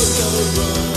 road, no road.